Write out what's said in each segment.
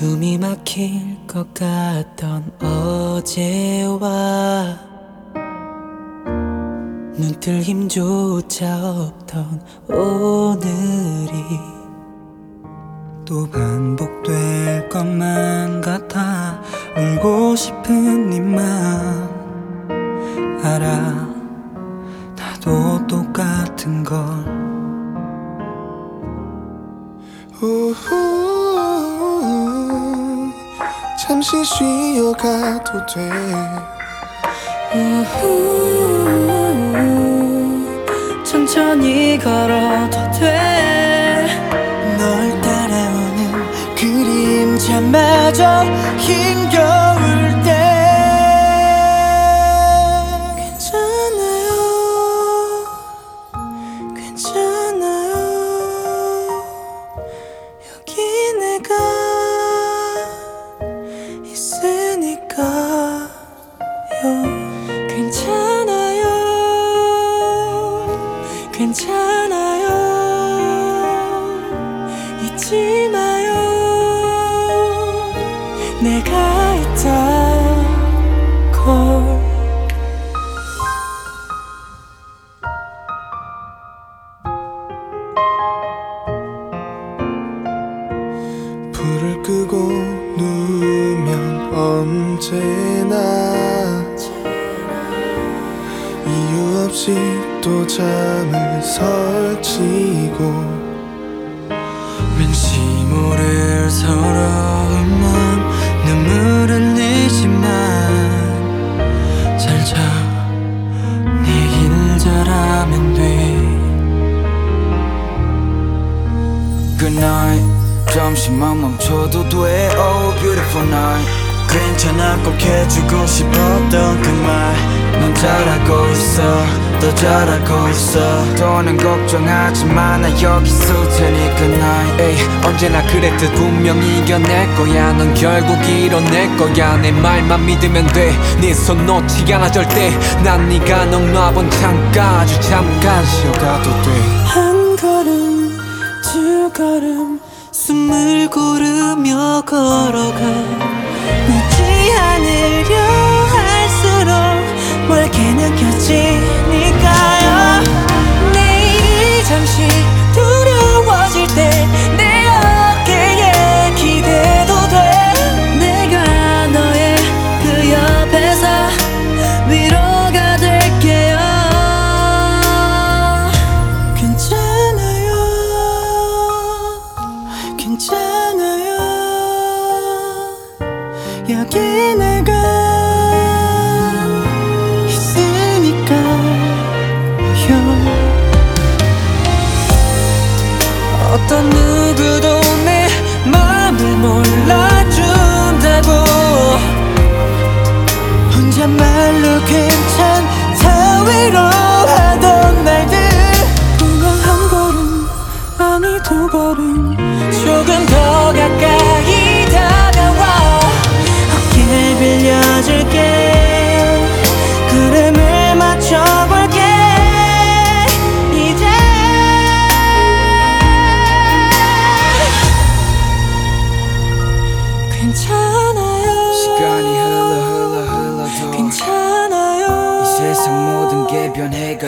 숨이 막힐 것 같던 어제와 눈뜰 힘조차 없던 오늘이 또 반복될 것만 같아 울고 싶은 네맘 알아 나도 똑같은 걸. 우후, 잠시 쉬어가도 돼. 천천히 걸어도 돼. 널 따라오는 그림자마저 힘겨 잊지 마요 내가 있다 걸. 불을 끄고 누우면 언제나 이유 없이 또 잠을 설치고 서러움은 눈물 흘리지만 잘자 내일 잘하면 돼. Good night. 잠시만 멈춰도 돼. Oh beautiful night. 괜찮아 꼭 해주고 싶었던 그말 넌 잘하고 있어. 더 잘하고 있어. 더는 걱정하지 마나 여기 있을 테니 good night. 에이, 언제나 그랬듯 분명히 이겨낼 거야. 넌 결국 이뤄낼 거야. 내 말만 믿으면 돼네 손 놓지 않아 절대. 난 네가 넌 놔본 잠깐 아주 잠깐 쉬어가도 돼. 한 걸음 두 걸음 숨을 고르며 걸어가 어떤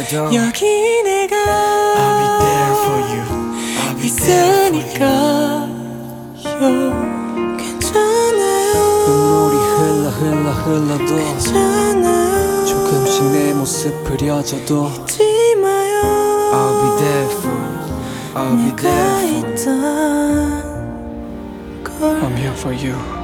변해가도 여기 내가 I'll be there for you I'll be there for you 있으니까요 괜찮아요 눈물이 흘러 흘러 흘러도 괜찮아요 조금씩 내 모습 그려져도 잊지 마요 I'll be there for you I'll be 내가 there for you 있던 걸 I'm here for you